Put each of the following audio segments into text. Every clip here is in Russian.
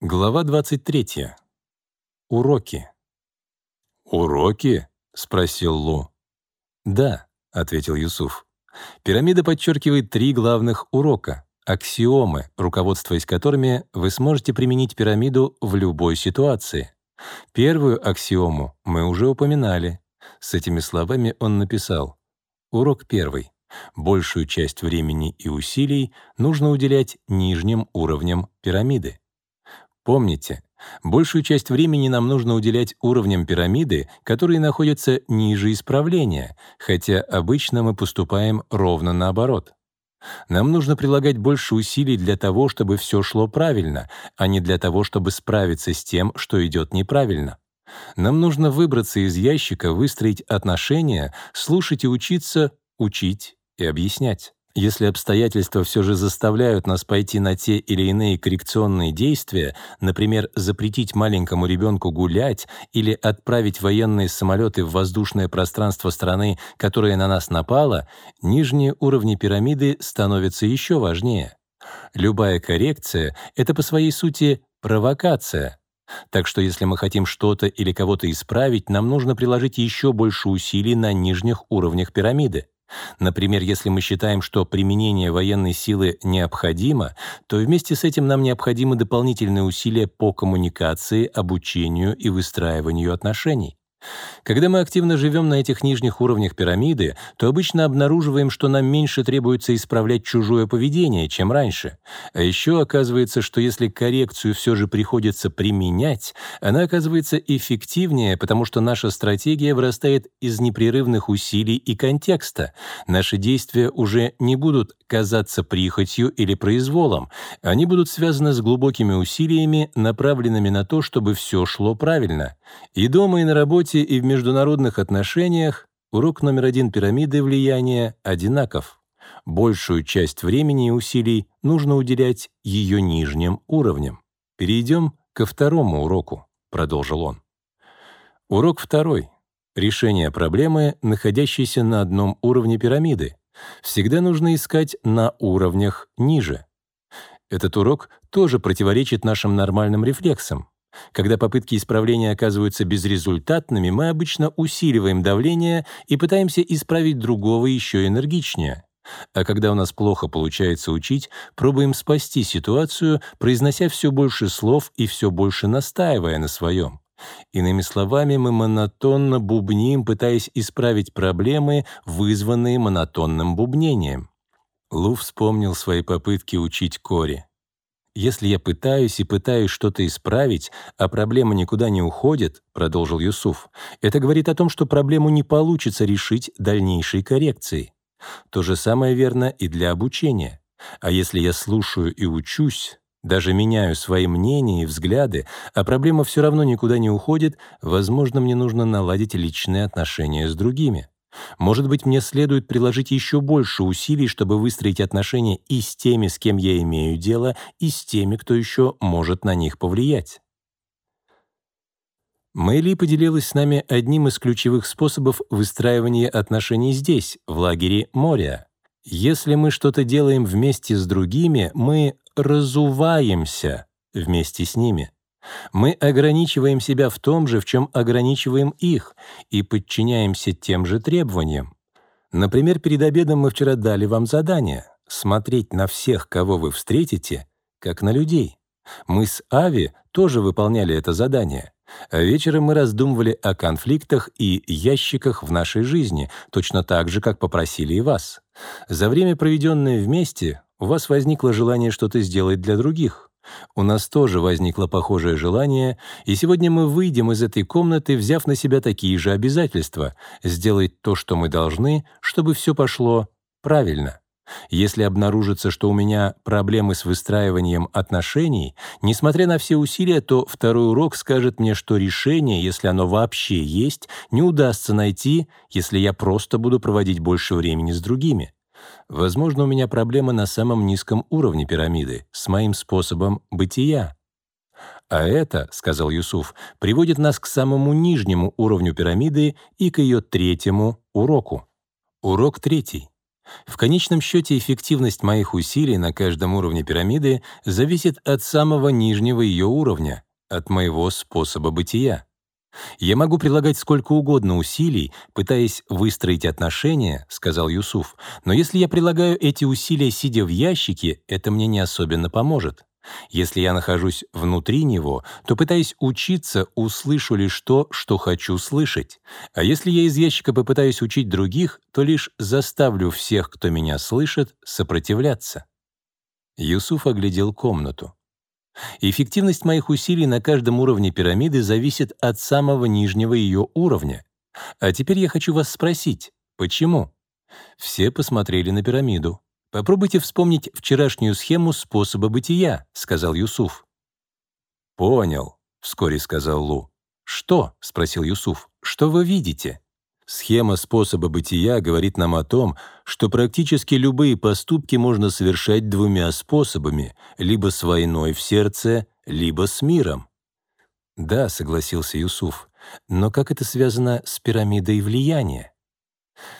Глава 23. Уроки. «Уроки?» — спросил Лу. «Да», — ответил Юсуф. «Пирамида подчеркивает три главных урока, аксиомы, руководствуясь которыми вы сможете применить пирамиду в любой ситуации. Первую аксиому мы уже упоминали. С этими словами он написал. Урок первый. Большую часть времени и усилий нужно уделять нижним уровням пирамиды. Помните, большую часть времени нам нужно уделять уровням пирамиды, которые находятся ниже исправления, хотя обычно мы поступаем ровно наоборот. Нам нужно прилагать больше усилий для того, чтобы все шло правильно, а не для того, чтобы справиться с тем, что идет неправильно. Нам нужно выбраться из ящика, выстроить отношения, слушать и учиться, учить и объяснять. Если обстоятельства все же заставляют нас пойти на те или иные коррекционные действия, например, запретить маленькому ребенку гулять или отправить военные самолеты в воздушное пространство страны, которая на нас напала, нижние уровни пирамиды становятся еще важнее. Любая коррекция — это по своей сути провокация. Так что если мы хотим что-то или кого-то исправить, нам нужно приложить еще больше усилий на нижних уровнях пирамиды. Например, если мы считаем, что применение военной силы необходимо, то вместе с этим нам необходимы дополнительные усилия по коммуникации, обучению и выстраиванию отношений. Когда мы активно живем на этих нижних уровнях пирамиды, то обычно обнаруживаем, что нам меньше требуется исправлять чужое поведение, чем раньше. А еще оказывается, что если коррекцию все же приходится применять, она оказывается эффективнее, потому что наша стратегия вырастает из непрерывных усилий и контекста. Наши действия уже не будут казаться прихотью или произволом. Они будут связаны с глубокими усилиями, направленными на то, чтобы все шло правильно. И дома, и на работе, и в международных отношениях урок номер один пирамиды влияния одинаков. Большую часть времени и усилий нужно уделять ее нижним уровням. Перейдем ко второму уроку, продолжил он. Урок второй. Решение проблемы, находящейся на одном уровне пирамиды. Всегда нужно искать на уровнях ниже. Этот урок тоже противоречит нашим нормальным рефлексам. Когда попытки исправления оказываются безрезультатными, мы обычно усиливаем давление и пытаемся исправить другого еще энергичнее. А когда у нас плохо получается учить, пробуем спасти ситуацию, произнося все больше слов и все больше настаивая на своем. Иными словами, мы монотонно бубним, пытаясь исправить проблемы, вызванные монотонным бубнением. Лу вспомнил свои попытки учить Кори. «Если я пытаюсь и пытаюсь что-то исправить, а проблема никуда не уходит», — продолжил Юсуф, «это говорит о том, что проблему не получится решить дальнейшей коррекцией. То же самое верно и для обучения. А если я слушаю и учусь, даже меняю свои мнения и взгляды, а проблема все равно никуда не уходит, возможно, мне нужно наладить личные отношения с другими. Может быть, мне следует приложить еще больше усилий, чтобы выстроить отношения и с теми, с кем я имею дело, и с теми, кто еще может на них повлиять. Мэйли поделилась с нами одним из ключевых способов выстраивания отношений здесь, в лагере Моря. Если мы что-то делаем вместе с другими, мы разуваемся вместе с ними. Мы ограничиваем себя в том же, в чем ограничиваем их, и подчиняемся тем же требованиям. Например, перед обедом мы вчера дали вам задание — смотреть на всех, кого вы встретите, как на людей. Мы с Ави тоже выполняли это задание. А вечером мы раздумывали о конфликтах и ящиках в нашей жизни, точно так же, как попросили и вас. За время, проведенное вместе, у вас возникло желание что-то сделать для других. У нас тоже возникло похожее желание, и сегодня мы выйдем из этой комнаты, взяв на себя такие же обязательства — сделать то, что мы должны, чтобы все пошло правильно. Если обнаружится, что у меня проблемы с выстраиванием отношений, несмотря на все усилия, то второй урок скажет мне, что решение, если оно вообще есть, не удастся найти, если я просто буду проводить больше времени с другими. Возможно, у меня проблема на самом низком уровне пирамиды, с моим способом бытия. А это, — сказал Юсуф, — приводит нас к самому нижнему уровню пирамиды и к ее третьему уроку. Урок третий. В конечном счете эффективность моих усилий на каждом уровне пирамиды зависит от самого нижнего ее уровня, от моего способа бытия. «Я могу прилагать сколько угодно усилий, пытаясь выстроить отношения», — сказал Юсуф, «но если я прилагаю эти усилия, сидя в ящике, это мне не особенно поможет. Если я нахожусь внутри него, то, пытаясь учиться, услышу лишь то, что хочу слышать. А если я из ящика попытаюсь учить других, то лишь заставлю всех, кто меня слышит, сопротивляться». Юсуф оглядел комнату. Эффективность моих усилий на каждом уровне пирамиды зависит от самого нижнего ее уровня. А теперь я хочу вас спросить, почему? Все посмотрели на пирамиду. «Попробуйте вспомнить вчерашнюю схему способа бытия», — сказал Юсуф. «Понял», — вскоре сказал Лу. «Что?» — спросил Юсуф. «Что вы видите?» Схема способа бытия говорит нам о том, что практически любые поступки можно совершать двумя способами, либо с войной в сердце, либо с миром. Да, согласился Юсуф, но как это связано с пирамидой влияния?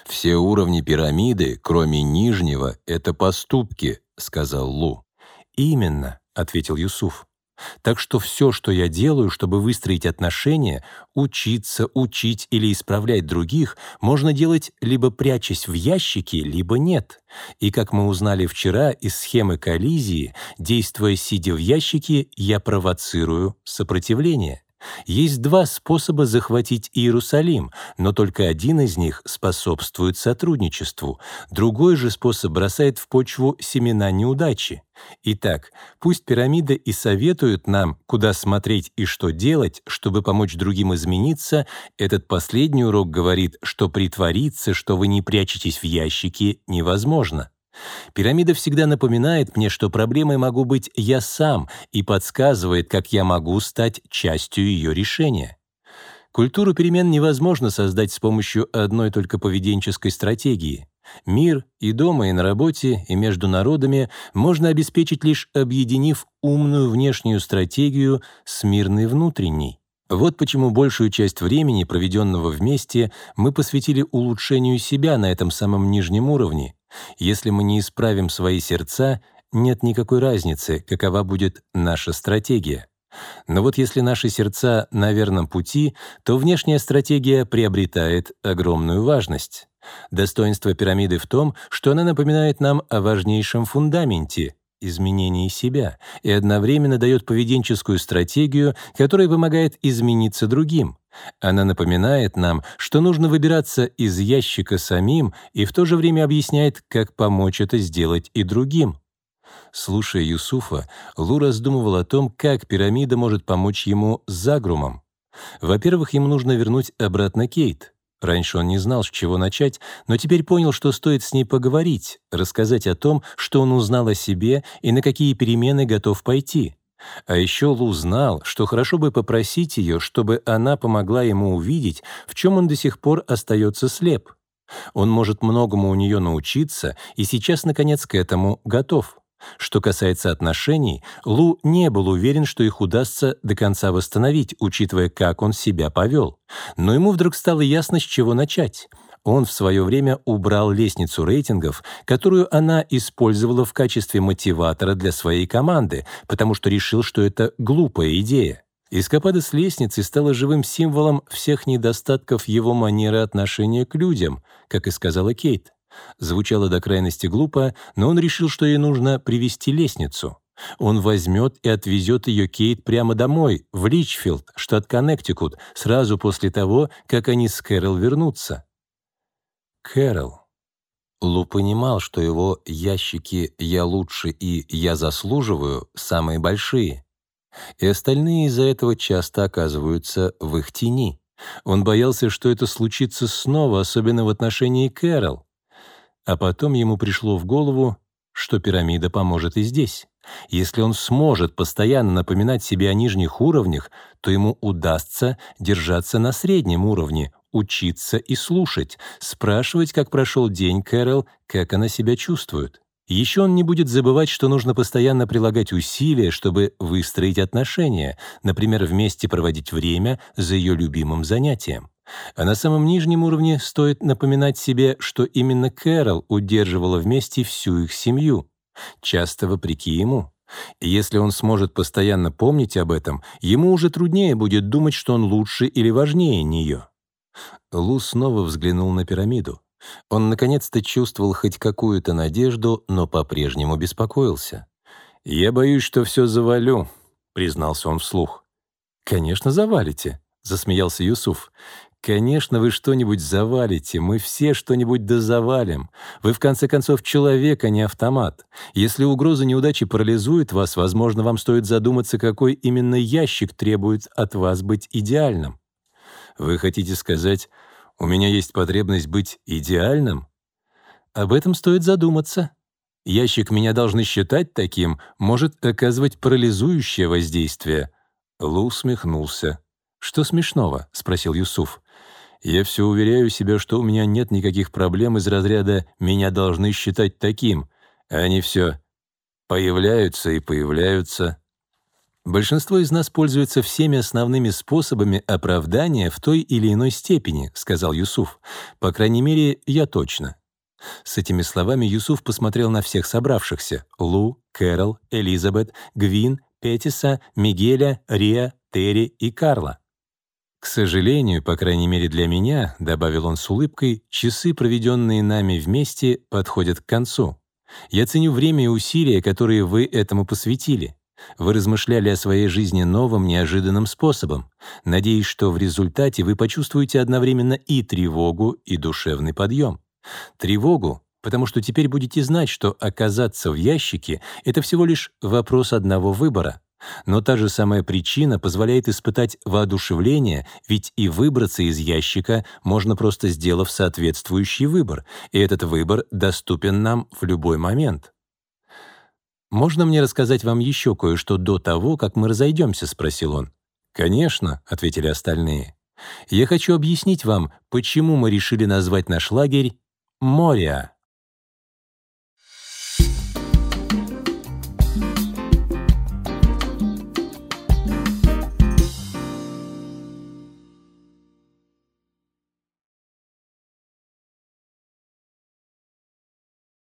Все уровни пирамиды, кроме нижнего, это поступки, сказал Лу. Именно, ответил Юсуф. Так что все, что я делаю, чтобы выстроить отношения, учиться, учить или исправлять других, можно делать либо прячась в ящике, либо нет. И как мы узнали вчера из схемы коллизии, действуя сидя в ящике, я провоцирую сопротивление. Есть два способа захватить Иерусалим, но только один из них способствует сотрудничеству, другой же способ бросает в почву семена неудачи. Итак, пусть пирамида и советует нам, куда смотреть и что делать, чтобы помочь другим измениться, этот последний урок говорит, что притвориться, что вы не прячетесь в ящике, невозможно. Пирамида всегда напоминает мне, что проблемой могу быть я сам и подсказывает, как я могу стать частью ее решения. Культуру перемен невозможно создать с помощью одной только поведенческой стратегии. Мир и дома, и на работе, и между народами можно обеспечить лишь объединив умную внешнюю стратегию с мирной внутренней. Вот почему большую часть времени, проведенного вместе, мы посвятили улучшению себя на этом самом нижнем уровне. Если мы не исправим свои сердца, нет никакой разницы, какова будет наша стратегия. Но вот если наши сердца на верном пути, то внешняя стратегия приобретает огромную важность. Достоинство пирамиды в том, что она напоминает нам о важнейшем фундаменте изменении себя и одновременно дает поведенческую стратегию, которая помогает измениться другим. Она напоминает нам, что нужно выбираться из ящика самим и в то же время объясняет, как помочь это сделать и другим. Слушая Юсуфа, Лу раздумывал о том, как пирамида может помочь ему с загрумом. Во-первых, ему нужно вернуть обратно Кейт — Раньше он не знал, с чего начать, но теперь понял, что стоит с ней поговорить, рассказать о том, что он узнал о себе и на какие перемены готов пойти. А еще Лу знал, что хорошо бы попросить ее, чтобы она помогла ему увидеть, в чем он до сих пор остается слеп. Он может многому у нее научиться и сейчас, наконец, к этому готов. Что касается отношений, Лу не был уверен, что их удастся до конца восстановить, учитывая, как он себя повел. Но ему вдруг стало ясно, с чего начать. Он в свое время убрал лестницу рейтингов, которую она использовала в качестве мотиватора для своей команды, потому что решил, что это глупая идея. Эскапада с лестницей стала живым символом всех недостатков его манеры отношения к людям, как и сказала Кейт. Звучало до крайности глупо, но он решил, что ей нужно привести лестницу. Он возьмет и отвезет ее Кейт прямо домой, в Личфилд, штат Коннектикут, сразу после того, как они с Кэрол вернутся. Кэрол. Лу понимал, что его ящики «я лучше» и «я заслуживаю» самые большие. И остальные из-за этого часто оказываются в их тени. Он боялся, что это случится снова, особенно в отношении Кэрол. А потом ему пришло в голову, что пирамида поможет и здесь. Если он сможет постоянно напоминать себе о нижних уровнях, то ему удастся держаться на среднем уровне, учиться и слушать, спрашивать, как прошел день Кэрол, как она себя чувствует. Еще он не будет забывать, что нужно постоянно прилагать усилия, чтобы выстроить отношения, например, вместе проводить время за ее любимым занятием. А на самом нижнем уровне стоит напоминать себе, что именно Кэрол удерживала вместе всю их семью, часто вопреки ему. Если он сможет постоянно помнить об этом, ему уже труднее будет думать, что он лучше или важнее нее. Лу снова взглянул на пирамиду. Он наконец-то чувствовал хоть какую-то надежду, но по-прежнему беспокоился. «Я боюсь, что все завалю», — признался он вслух. «Конечно, завалите», — засмеялся Юсуф. «Конечно, вы что-нибудь завалите, мы все что-нибудь дозавалим. Вы, в конце концов, человек, а не автомат. Если угроза неудачи парализует вас, возможно, вам стоит задуматься, какой именно ящик требует от вас быть идеальным. Вы хотите сказать, у меня есть потребность быть идеальным? Об этом стоит задуматься. Ящик меня должны считать таким, может оказывать парализующее воздействие». Лу усмехнулся. «Что смешного?» — спросил Юсуф. Я все уверяю себя, что у меня нет никаких проблем из разряда «меня должны считать таким», они все появляются и появляются. Большинство из нас пользуется всеми основными способами оправдания в той или иной степени, сказал Юсуф. По крайней мере, я точно. С этими словами Юсуф посмотрел на всех собравшихся — Лу, Кэрол, Элизабет, Гвин, Петиса, Мигеля, Риа, Терри и Карла. «К сожалению, по крайней мере для меня», — добавил он с улыбкой, «часы, проведенные нами вместе, подходят к концу. Я ценю время и усилия, которые вы этому посвятили. Вы размышляли о своей жизни новым, неожиданным способом. Надеюсь, что в результате вы почувствуете одновременно и тревогу, и душевный подъем. Тревогу, потому что теперь будете знать, что оказаться в ящике — это всего лишь вопрос одного выбора — но та же самая причина позволяет испытать воодушевление, ведь и выбраться из ящика можно просто сделав соответствующий выбор, и этот выбор доступен нам в любой момент. «Можно мне рассказать вам еще кое-что до того, как мы разойдемся?» — спросил он. «Конечно», — ответили остальные. «Я хочу объяснить вам, почему мы решили назвать наш лагерь Мориа».